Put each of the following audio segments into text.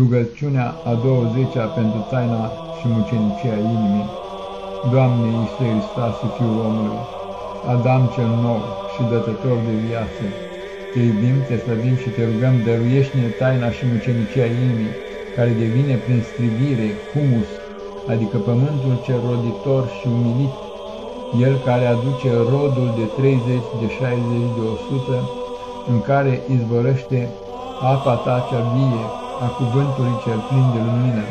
Rugăciunea a 20-a pentru taina și mucenicia inimii. Doamne Iisuse Hristoase, Fiul omului, Adam cel nou și dătător de viață, te iubim, te slăbim și te rugăm, dăruiește-ne taina și mucenicia inimii, care devine prin strivire, humus, adică pământul cel roditor și umilit, el care aduce rodul de 30, de 60, de 100, în care izvorăște apa ta cea vie, a cuvântului cel plin de lumină,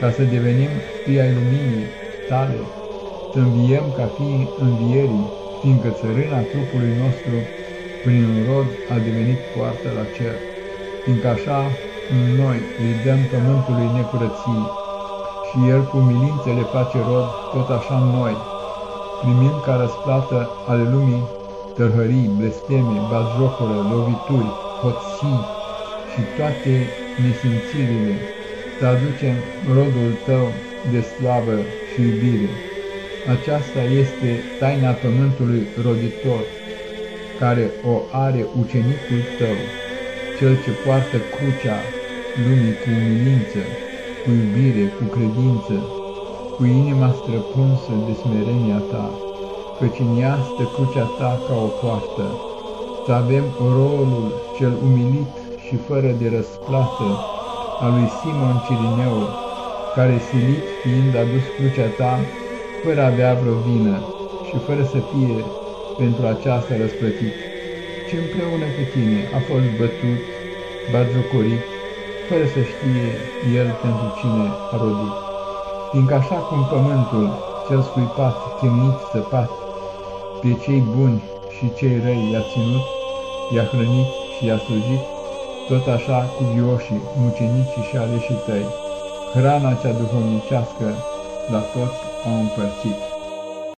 ca să devenim fii ai luminii tale, să înviem ca fii învierii, fiindcă țărâna trupului nostru prin un rod a devenit poartă la cer, fiindcă așa în noi îi dăm pământului necurății și el cu milințe le face rod, tot așa în noi, primind ca răsplată ale lumii tărhării, blesteme, bazjocură, lovituri, hoții și toate nesimțirile, să aducem rodul tău de slavă și iubire. Aceasta este taina pământului roditor, care o are ucenicul tău, cel ce poartă crucea lumii cu umilință, cu iubire, cu credință, cu inima străpunsă de smerenia ta, căci în ea stă crucea ta ca o poartă, să avem rolul cel umilit și fără de răsplată a lui Simon Cirineu, care silit fiind adus crucea ta, fără a avea vreo vină și fără să fie pentru aceasta răsplătit, ci împreună cu tine a fost bătut, batjocorit, fără să știe el pentru cine a rodit. Fiindcă așa cum pământul cel scuipat, chemnit, săpat, pe cei buni și cei răi i-a ținut, i-a hrănit și i-a slujit, tot așa cu vioșii, mucenicii și aleșii tăi, hrana cea duhovnicească la toți au împărțit.